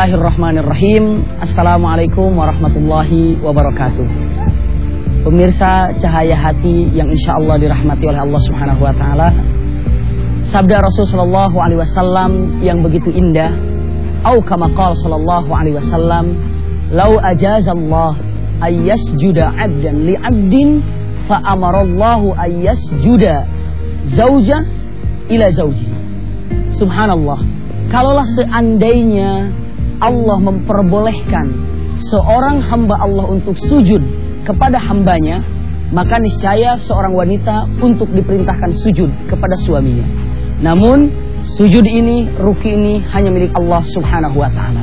Bismillahirrahmanirrahim. Assalamualaikum warahmatullahi wabarakatuh. Pemirsa cahaya hati yang insya Allah dirahmati oleh Allah subhanahu wa ta'ala. Sabda Rasulullah SAW yang begitu indah Au kama qal sallallahu alaihi wasallam Lau ajazallah ayyasjuda abdan li abdin Fa amarallahu ayyasjuda zauja ila zauji Subhanallah. Kalaulah seandainya Allah memperbolehkan seorang hamba Allah untuk sujud kepada hambanya, maka niscaya seorang wanita untuk diperintahkan sujud kepada suaminya. Namun, sujud ini, ruki ini hanya milik Allah Subhanahu wa taala.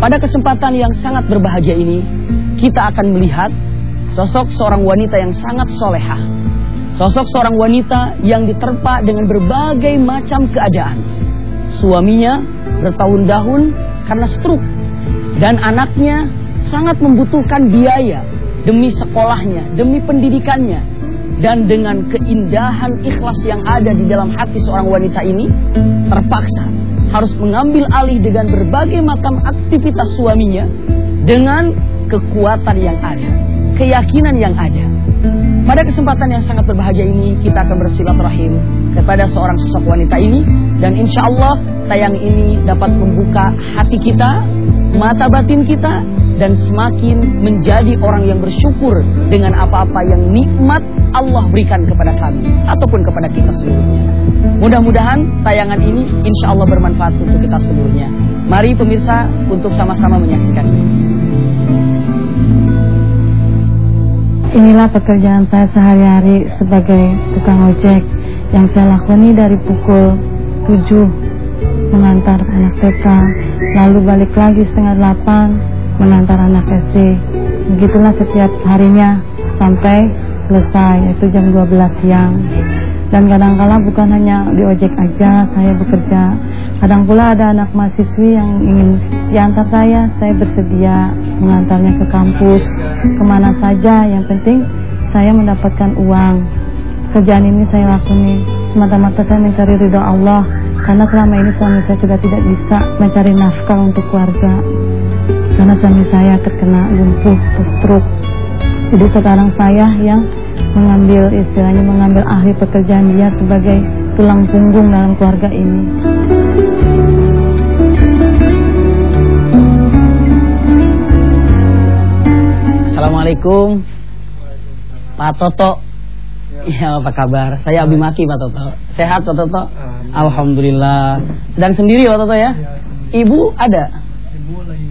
Pada kesempatan yang sangat berbahagia ini, kita akan melihat sosok seorang wanita yang sangat solehah. Sosok seorang wanita yang diterpa dengan berbagai macam keadaan Suaminya bertahun-tahun karena stroke dan anaknya sangat membutuhkan biaya demi sekolahnya, demi pendidikannya. Dan dengan keindahan ikhlas yang ada di dalam hati seorang wanita ini, terpaksa harus mengambil alih dengan berbagai macam aktivitas suaminya dengan kekuatan yang ada, keyakinan yang ada. Pada kesempatan yang sangat berbahagia ini, kita akan bersilaturahim kepada seorang sosok wanita ini dan insya Allah tayang ini dapat membuka hati kita, mata batin kita dan semakin menjadi orang yang bersyukur dengan apa-apa yang nikmat Allah berikan kepada kami ataupun kepada kita seluruhnya. Mudah-mudahan tayangan ini insya Allah bermanfaat untuk kita seluruhnya. Mari pemirsa untuk sama-sama menyaksikan ini. Inilah pekerjaan saya sehari-hari sebagai tukang ojek yang saya lakoni dari pukul 7 mengantar anak TK, lalu balik lagi setengah 8 mengantar anak SD. Begitulah setiap harinya sampai selesai, yaitu jam 12 siang. Dan kadang-kala bukan hanya di ojek aja saya bekerja. Kadang pula ada anak mahasiswi yang ingin diantar saya, saya bersedia mengantarnya ke kampus, ke mana saja. Yang penting saya mendapatkan uang Kerjaan ini saya lakoni. Semata-mata saya mencari ridho Allah. Karena selama ini suami saya sudah tidak bisa mencari nafkah untuk keluarga. Karena suami saya terkena lumpuh atau stroke. Jadi sekarang saya yang mengambil istilahnya mengambil ahli pekerjaan dia sebagai tulang punggung dalam keluarga ini. Assalamualaikum. Pak Toto Iya, apa kabar? Saya Abi Maki, Pak Toto. Sehat, Pak Toto? Alhamdulillah. Sedang sendiri, Pak Toto ya? Iya. Ibu ada? Ibu lagi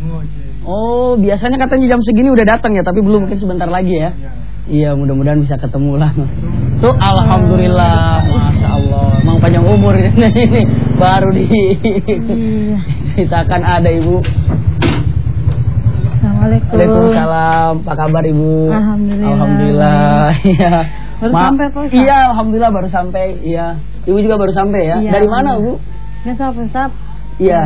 Oh, biasanya katanya jam segini udah datang ya, tapi belum mungkin sebentar lagi ya. Iya, iya mudah-mudahan bisa ketemu lah. Tuh, alhamdulillah, masya Allah. Emang panjang umur ini, baru di iya. ceritakan ada ibu. Assalamualaikum. Waalaikumsalam. Apa kabar ibu? Alhamdulillah. Alhamdulillah. Iya. Baru Ma sampai Pak Iya, alhamdulillah baru sampai. Iya. Ibu juga baru sampai ya. Iya, Dari mana, Bu? Ya, Sap, Iya.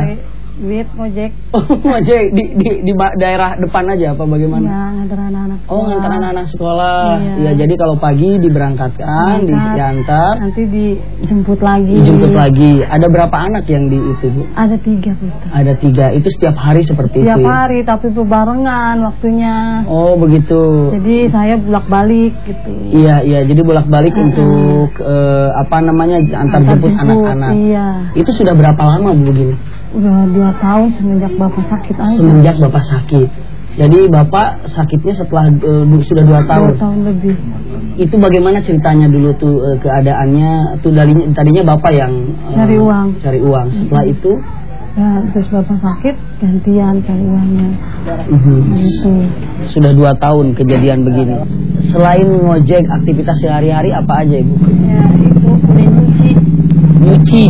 Duit ngojek. Oh, ngojek di, di di daerah depan aja apa bagaimana? Iya, ngantar anak-anak sekolah. Oh, ngantar anak-anak sekolah. Iya. Ya, jadi kalau pagi diberangkatkan, Berangkat, diantar, nanti dijemput lagi. Dijemput lagi. Ada berapa anak yang di itu, Bu? Ada tiga, Ustaz. Ada tiga. Itu setiap hari seperti setiap itu. Setiap ya? hari, tapi berbarengan waktunya. Oh, begitu. Jadi saya bolak-balik gitu. Iya, iya. Jadi bolak-balik uh -huh. untuk uh, apa namanya antar, antar jemput anak-anak. Iya. Itu sudah berapa lama Bu begini? Udah dua tahun semenjak bapak sakit aja. Semenjak bapak sakit. Jadi bapak sakitnya setelah uh, sudah dua tahun. Dua tahun lebih. Itu bagaimana ceritanya dulu tuh uh, keadaannya? Tuh dari tadinya bapak yang uh, cari uang. Cari uang. Setelah mm -hmm. itu Ya, terus bapak sakit, gantian cari uangnya. Mm -hmm. Gitu. Sudah dua tahun kejadian begini. Selain ngojek, aktivitas sehari-hari apa aja ibu? Ya, itu nyuci. Nyuci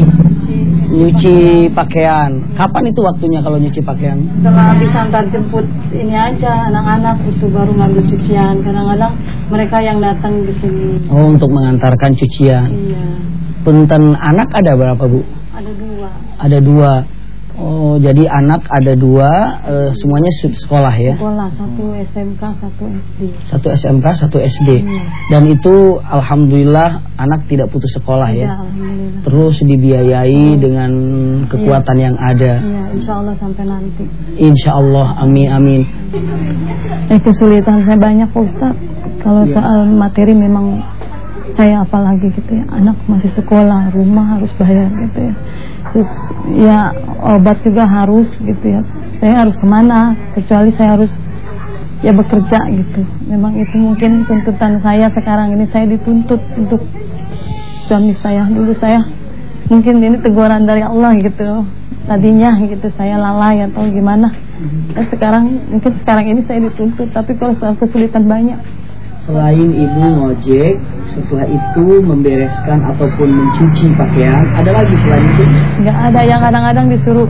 nyuci pakaian. Kapan itu waktunya kalau nyuci pakaian? Setelah habis antar jemput ini aja anak-anak itu baru ngambil cucian. Kadang-kadang mereka yang datang di sini. Oh, untuk mengantarkan cucian. Iya. Punten anak ada berapa, Bu? Ada dua. Ada dua. Oh, jadi anak ada dua, uh, semuanya sekolah ya? Sekolah, satu SMK, satu SD. Satu SMK, satu SD. Iya. Dan itu alhamdulillah anak tidak putus sekolah ya? Iya, alhamdulillah. Terus dibiayai Terus. dengan kekuatan iya. yang ada. Iya, Insya Allah sampai nanti. Insya Allah, amin amin. Eh kesulitan saya banyak Pak Ustaz. Kalau Ya. soal materi memang saya apalagi gitu ya. Anak masih sekolah, rumah harus bayar gitu ya. Terus ya obat juga harus gitu ya. Saya harus ke mana? Kecuali saya harus ya bekerja gitu. Memang itu mungkin tuntutan saya sekarang ini saya dituntut untuk suami saya. Dulu saya mungkin ini teguran dari Allah gitu. Tadinya gitu saya lalai atau gimana. Eh, sekarang mungkin sekarang ini saya dituntut tapi kalau kesulitan banyak Selain ibu ngojek, setelah itu membereskan ataupun mencuci pakaian, ada lagi selain itu? nggak ada yang kadang-kadang disuruh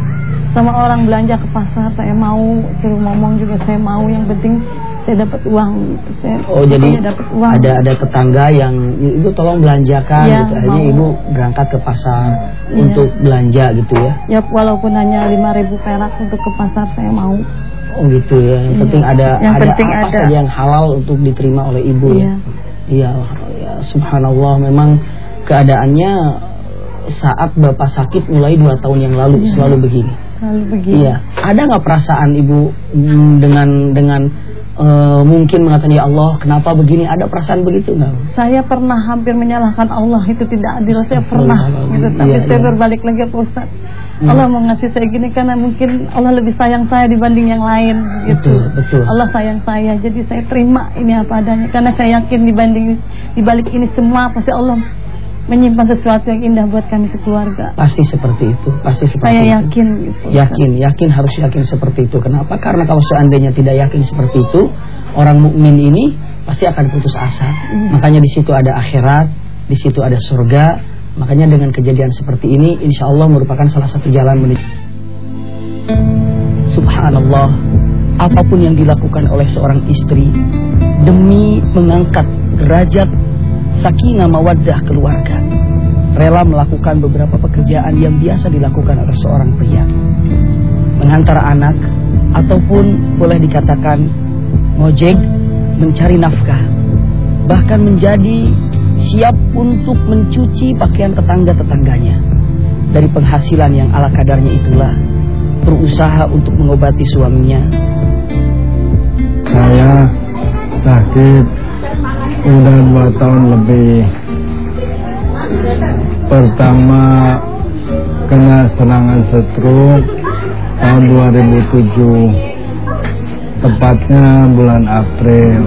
sama orang belanja ke pasar saya mau suruh ngomong juga saya mau yang penting saya dapat uang gitu saya Oh jadi uang ada ada tetangga yang ibu tolong belanjakan Ya, gitu. Akhirnya mau. ibu berangkat ke pasar Iya. untuk belanja gitu ya. ya walaupun hanya 5000 perak untuk ke pasar saya mau Oh gitu ya. Yang Iya. penting ada Yang ada penting apa ada. saja yang halal untuk diterima oleh ibu ya. Iya, ya, subhanallah memang keadaannya saat bapak sakit mulai dua tahun yang lalu Iya. selalu begini. selalu begini Iya. Ada nggak perasaan ibu mm, dengan dengan eh, mungkin mengatakan ya Allah kenapa begini? Ada perasaan begitu nggak? saya pernah hampir menyalahkan Allah itu tidak adil saya pernah gitu tapi Iya, saya iya. berbalik lagi ke Ustaz Hmm. Allah mau ngasih saya gini karena mungkin Allah lebih sayang saya dibanding yang lain gitu Betul, betul. Allah sayang saya jadi saya terima ini apa adanya karena saya yakin dibanding dibalik ini semua pasti Allah menyimpan sesuatu yang indah buat kami sekeluarga Pasti seperti itu. Pasti seperti saya itu. yakin gitu. Yakin, yakin harus yakin seperti itu. Kenapa? Karena kalau seandainya tidak yakin seperti itu, orang mukmin ini pasti akan putus asa. Iya. Makanya di situ ada akhirat, di situ ada surga. Makanya dengan kejadian seperti ini, insya Allah merupakan salah satu jalan menuju. Subhanallah, apa pun yang dilakukan oleh seorang istri demi mengangkat derajat sakinah mawaddah keluarga, rela melakukan beberapa pekerjaan yang biasa dilakukan oleh seorang pria, mengantar anak ataupun boleh dikatakan ngojek mencari nafkah, bahkan menjadi siap untuk mencuci pakaian tetangga-tetangganya. Dari penghasilan yang ala kadarnya itulah berusaha untuk mengobati suaminya. Saya sakit udah dua tahun lebih. Pertama kena serangan stroke tahun 2007. Tepatnya bulan April.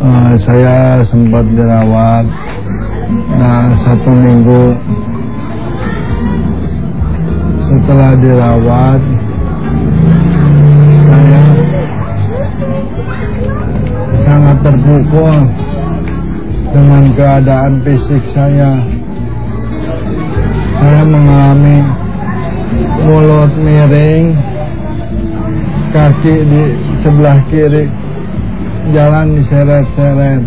Eh, saya sempat dirawat. Nah, satu minggu setelah dirawat, terpukul dengan keadaan fisik saya. Saya mengalami mulut miring, kaki di sebelah kiri jalan diseret-seret.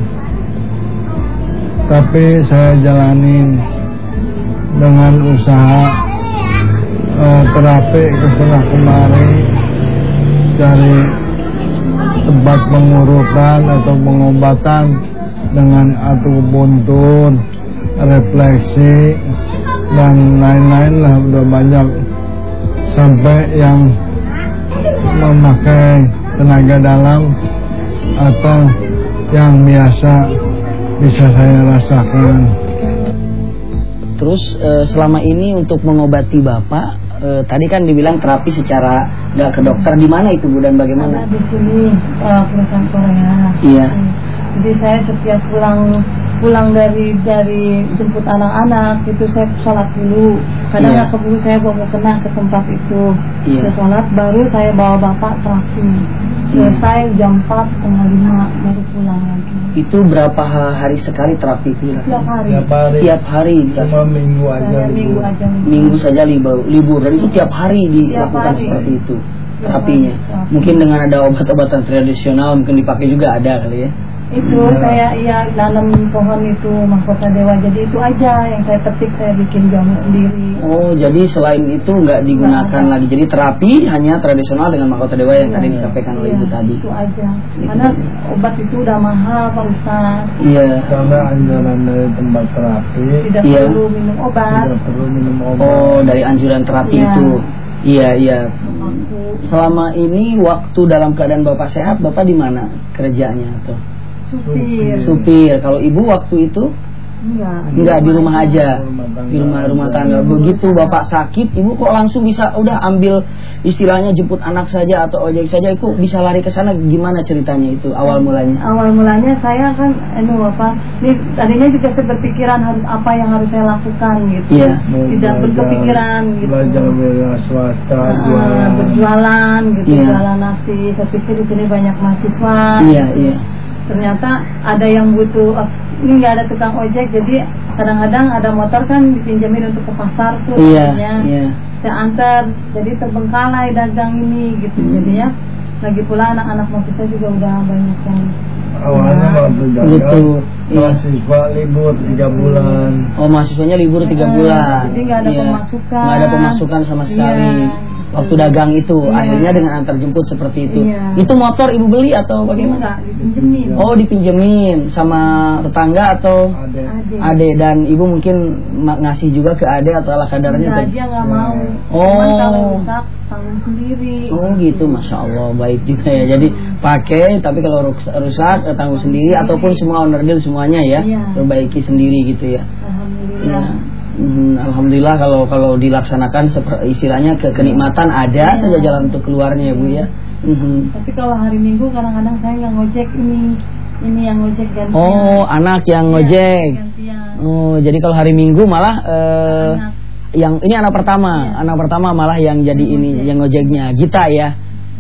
Tapi saya jalanin dengan usaha eh, terapi ke sana kemari cari tempat pengurukan atau pengobatan dengan akupuntur, refleksi dan lain-lain lah udah banyak sampai yang memakai tenaga dalam atau yang biasa bisa saya rasakan. Terus eh, selama ini untuk mengobati bapak, eh, tadi kan dibilang terapi secara nggak ke dokter di mana itu bu dan bagaimana? di sini uh, perusahaan Korea. Iya. Jadi saya setiap pulang pulang dari dari jemput anak-anak itu saya sholat dulu. Kadang Iya. nggak keburu saya bawa kena ke tempat itu. Iya. Saya sholat baru saya bawa bapak terapi. Selesai jam 4 setengah lima baru pulang lagi. Itu berapa ha- hari sekali terapi itu Setiap hari. Tiap hari, Setiap hari cuma minggu aja Saya libur. minggu aja. minggu saja libur, libur dan itu tiap hari dilakukan hari. seperti itu terapinya. Mungkin dengan ada obat-obatan tradisional mungkin dipakai juga ada kali ya. Itu saya iya nanam pohon itu mahkota dewa. Jadi itu aja yang saya petik saya bikin jamu sendiri. Oh, jadi selain itu nggak digunakan ada. lagi. Jadi terapi hanya tradisional dengan mahkota dewa yang tadi Iya, disampaikan oleh iya, ibu tadi. Itu aja. Itu Karena tadi. obat itu udah mahal Pak Ustaz. Iya. Karena anjuran dari tempat terapi Tidak Iya. perlu minum obat. tidak perlu minum obat. Oh, dari anjuran terapi Iya. itu. Iya, iya. Selama ini waktu dalam keadaan Bapak sehat, Bapak di mana kerjanya tuh? Supir. Supir. Kalau Ibu waktu itu Enggak. enggak di rumah aja. Rumah tangga. Di rumah rumah tangga. Begitu Bapak sakit, Ibu kok langsung bisa udah ambil istilahnya jemput anak saja atau ojek saja, Ibu bisa lari ke sana gimana ceritanya itu awal mulanya? Awal mulanya saya kan anu apa, nih tadinya juga saya berpikiran harus apa yang harus saya lakukan gitu. Iya. Tidak berkepikiran gitu. Belajar wira swasta, Ah, jualan. berjualan gitu, Iya. jualan nasi. Saya pikir di sini banyak mahasiswa. Iya, iya. Ternyata ada yang butuh oh, ini nggak ada tukang ojek, jadi kadang-kadang ada motor kan dipinjemin untuk ke pasar tuh. Iya, akhirnya iya. Saya antar, jadi terbengkalai dagang ini gitu. Hmm. Jadinya lagi pula anak-anak mahasiswa juga udah banyak yang Awalnya Nah, waktu Gitu. Iya. mahasiswa libur tiga bulan. Oh mahasiswanya libur tiga Eh, bulan. jadi nggak ada Iya. pemasukan. Nggak ada pemasukan sama sekali. Iya. Waktu dagang itu, Iya. akhirnya dengan antar jemput seperti itu. Iya. Itu motor ibu beli atau bagaimana? enggak dipinjemin. Oh dipinjemin sama tetangga atau Ade. ade dan ibu mungkin ngasih juga ke ade atau ala kadarnya? Enggak, dia nggak mau. Oh. Cuman kalau rusak tanggung sendiri. Oh gitu, masya Allah baik juga ya. Jadi pakai, tapi kalau rus- rusak eh, tanggung sendiri ataupun semua owner deal semuanya ya, Iya. perbaiki sendiri gitu ya. Alhamdulillah. Ya. Hmm, Alhamdulillah kalau kalau dilaksanakan istilahnya ke kenikmatan ada Iya. saja jalan untuk keluarnya ya bu ya. Mhm. Tapi kalau hari Minggu kadang-kadang saya yang ngojek ini, ini yang ngojek gantian. Oh anak yang Iya, ngojek. Gantian. Oh jadi kalau hari Minggu malah eh, Anak. yang ini anak pertama, Iya. anak pertama malah yang jadi ini yang ngojeknya Gita ya.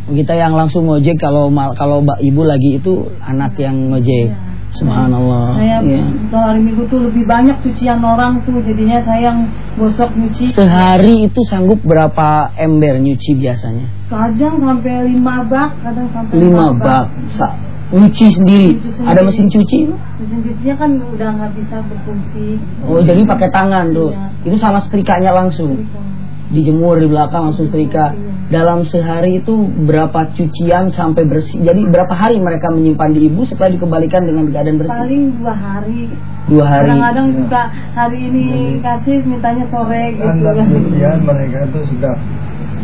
Kita yang langsung ngojek kalau kalau mbak ibu lagi itu anak yang ngojek. Iya. Subhanallah. Saya kalau hari Minggu tuh lebih banyak cucian orang tuh, jadinya saya yang gosok nyuci. Sehari itu sanggup berapa ember nyuci biasanya? Kadang sampai lima bak, kadang sampai Lima empat bak. Sa- nyuci sendiri. Nyuci sendiri. Ada mesin cuci? Mesin cucinya kan udah nggak bisa berfungsi. Oh jadi pakai tangan tuh. Iya. Itu sama setrikanya langsung. Dijemur di belakang langsung setrika. Iya. Dalam sehari itu berapa cucian sampai bersih? Jadi berapa hari mereka menyimpan di ibu setelah dikembalikan dengan keadaan bersih? Paling dua hari. Dua hari. Kadang-kadang juga hari ini kasih mintanya sore gitu. anak cucian mereka itu sudah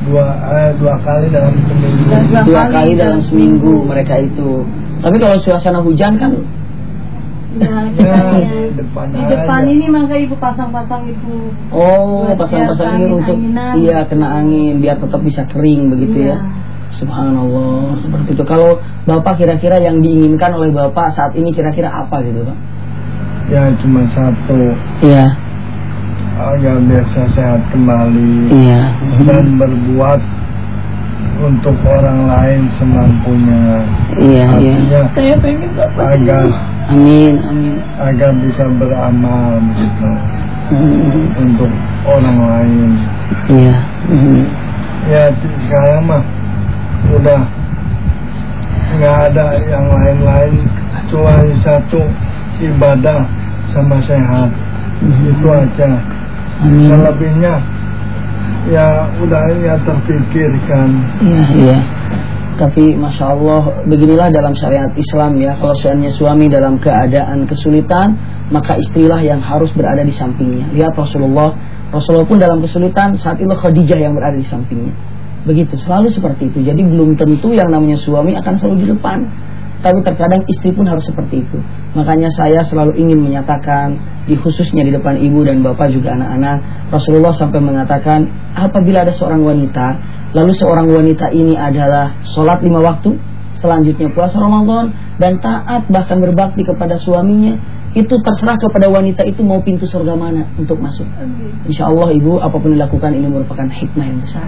dua eh, dua kali dalam seminggu. Dua, Dua kali dalam seminggu mereka itu. Tapi kalau suasana hujan kan Ya, Ya, kitanya. di depan di depan aja. ini maka ibu pasang-pasang itu. oh pasang-pasang ini untuk angin-anginan. iya kena angin biar tetap bisa kering begitu Iya. ya. Subhanallah seperti itu. Kalau bapak kira-kira yang diinginkan oleh bapak saat ini kira-kira apa gitu pak? Ya cuma satu Iya. agar biasa sehat kembali Iya. dan berbuat untuk orang lain semampunya. Iya iya. Artinya Saya pengen bapak agar Amin amin. agar bisa beramal gitu Hmm, untuk orang lain. Iya. Hmm. Ya sekarang mah udah nggak ada yang lain-lain kecuali satu ibadah sama sehat itu aja. Amin. Selebihnya ya udah ya terpikirkan. Iya, iya. Tapi masya Allah, beginilah dalam syariat Islam ya. Kalau seandainya suami dalam keadaan kesulitan, maka istrilah yang harus berada di sampingnya. Lihat Rasulullah, Rasulullah pun dalam kesulitan saat itu Khadijah yang berada di sampingnya. Begitu, selalu seperti itu. Jadi belum tentu yang namanya suami akan selalu di depan. Tapi terkadang istri pun harus seperti itu. Makanya saya selalu ingin menyatakan di khususnya di depan ibu dan bapak juga anak-anak Rasulullah sampai mengatakan apabila ada seorang wanita lalu seorang wanita ini adalah sholat lima waktu selanjutnya puasa Ramadan dan taat bahkan berbakti kepada suaminya itu terserah kepada wanita itu mau pintu surga mana untuk masuk. Insya Allah ibu apa pun dilakukan ini merupakan hikmah yang besar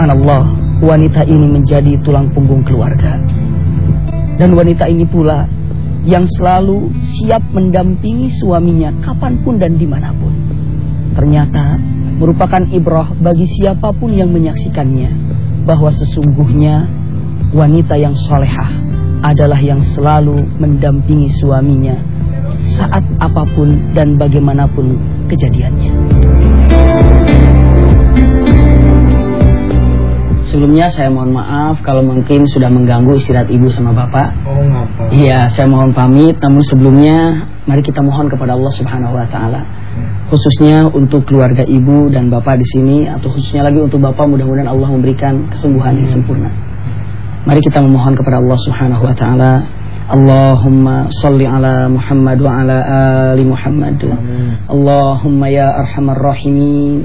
Subhanallah, wanita ini menjadi tulang punggung keluarga. Dan wanita ini pula yang selalu siap mendampingi suaminya kapan pun dan di mana pun. Ternyata merupakan ibrah bagi siapa pun yang menyaksikannya bahwa sesungguhnya wanita yang solehah adalah yang selalu mendampingi suaminya saat apa pun dan bagaimanapun kejadiannya. Sebelumnya saya mohon maaf kalau mungkin sudah mengganggu istirahat ibu sama bapak. Oh ngapa? Iya, saya mohon pamit. Namun sebelumnya Mari kita mohon kepada Allah Subhanahu wa taala khususnya untuk keluarga ibu dan bapak di sini atau khususnya lagi untuk bapak mudah-mudahan Allah memberikan kesembuhan yang sempurna. Mari kita memohon kepada Allah Subhanahu wa taala Allahumma salli ala Muhammad wa ala ali Muhammad. Allahumma ya arhamar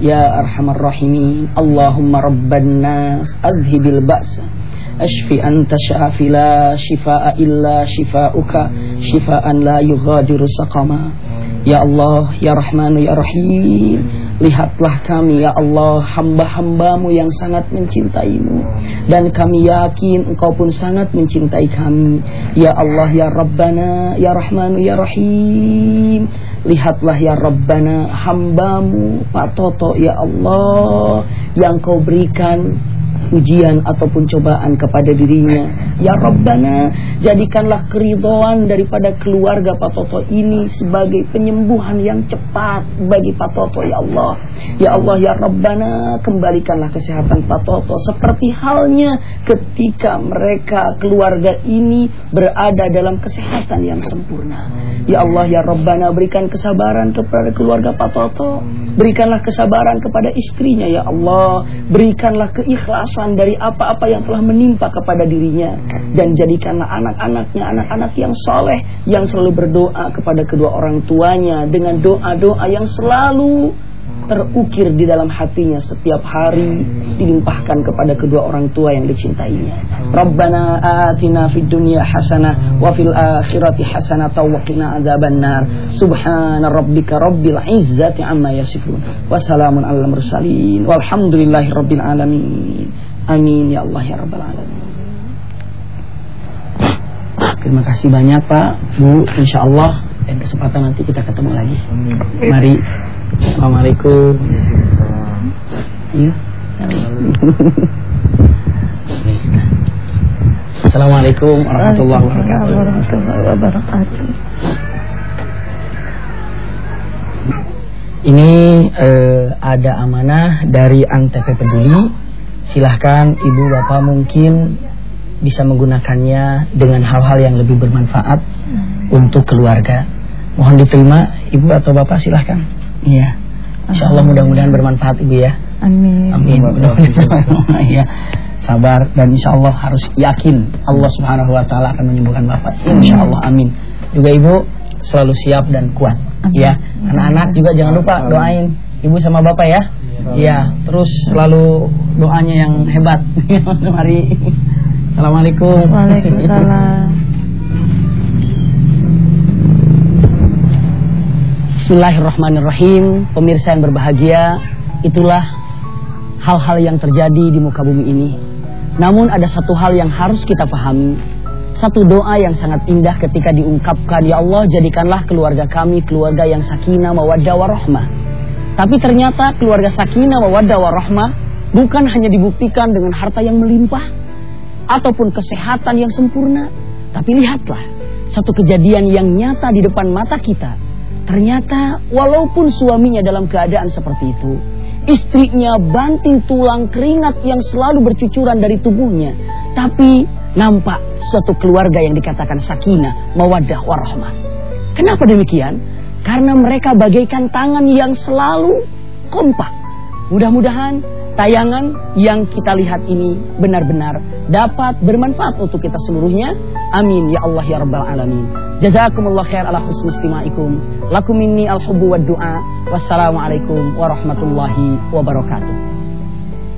Ya arhamar Allahumma rabban nas Adhibil ba'sa. Ashfi anta syafi la shifa'a illa shifa'uka. Shifa'an la yughadiru saqama. Ya Allah, Ya Rahmanu, Ya Rahim Lihatlah kami Ya Allah Hamba-hambamu yang sangat mencintaimu. Dan kami yakin Engkau pun sangat mencintai kami. Ya Allah, Ya Rabbana Ya Rahmanu, Ya Rahim. Lihatlah ya Rabbana Hambamu Pak Toto Ya Allah Yang kau berikan ujian ataupun cobaan kepada dirinya. Ya Rabbana, jadikanlah keridhaan daripada keluarga Pak Toto ini sebagai penyembuhan yang cepat bagi Pak Toto ya Allah. Ya Allah ya Rabbana, kembalikanlah kesehatan Pak Toto seperti halnya ketika mereka keluarga ini berada dalam kesehatan yang sempurna. Ya Allah ya Rabbana, berikan kesabaran kepada keluarga Pak Toto. Berikanlah kesabaran kepada istrinya ya Allah. Berikanlah keikhlasan keikhlasan dari apa-apa yang telah menimpa kepada dirinya. Dan jadikanlah anak-anaknya anak-anak yang soleh yang selalu berdoa kepada kedua orang tuanya dengan doa-doa yang selalu terukir di dalam hatinya setiap hari dilimpahkan kepada kedua orang tua yang dicintainya. Rabbana atina fid dunya hasanah wa fil akhirati hasanah wa qina adzabannar. Subhana rabbika rabbil izzati amma yasifun. Wassalamun alal mursalin walhamdulillahi rabbil alamin. Amin ya Allah ya rabbal alamin. Terima kasih banyak Pak, Bu, insya Allah dan kesempatan nanti kita ketemu lagi. Mari Assalamualaikum. Iya. Assalamualaikum warahmatullahi wabarakatuh. Ini eh, ada amanah dari Antv Peduli. Silahkan ibu bapak mungkin bisa menggunakannya dengan hal-hal yang lebih bermanfaat untuk keluarga. Mohon diterima ibu atau bapak silahkan. Iya. Insya Allah mudah-mudahan bermanfaat ibu ya. Amin. Amin. Mudah-mudahan ya. Sabar dan insya Allah harus yakin Allah Subhanahu Wa Taala akan menyembuhkan bapak. Insya Allah. Amin. Juga ibu selalu siap dan kuat. Amin. Ya. Anak-anak juga jangan lupa doain ibu sama bapak ya. Iya. Terus selalu doanya yang hebat. Mari. Assalamualaikum. Waalaikumsalam. Bismillahirrahmanirrahim. Pemirsa yang berbahagia Itulah hal-hal yang terjadi di muka bumi ini. Namun ada satu hal yang harus kita pahami. Satu doa yang sangat indah ketika diungkapkan Ya Allah jadikanlah keluarga kami Keluarga yang sakinah mawaddah warahmah. Tapi ternyata keluarga sakinah mawaddah warahmah Bukan hanya dibuktikan dengan harta yang melimpah Ataupun kesehatan yang sempurna. Tapi lihatlah Satu kejadian yang nyata di depan mata kita Ternyata walaupun suaminya dalam keadaan seperti itu, istrinya banting tulang keringat yang selalu bercucuran dari tubuhnya, tapi nampak suatu keluarga yang dikatakan sakinah, mawaddah, warahmah. Kenapa demikian? Karena mereka bagaikan tangan yang selalu kompak. Mudah-mudahan tayangan yang kita lihat ini benar-benar dapat bermanfaat untuk kita seluruhnya. Amin ya Allah ya rabbal alamin. Jazakumullah khair ala husni istimaikum. Lakum minni al-hubbu wad du'a. Wassalamualaikum warahmatullahi wabarakatuh.